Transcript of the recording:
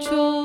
mucho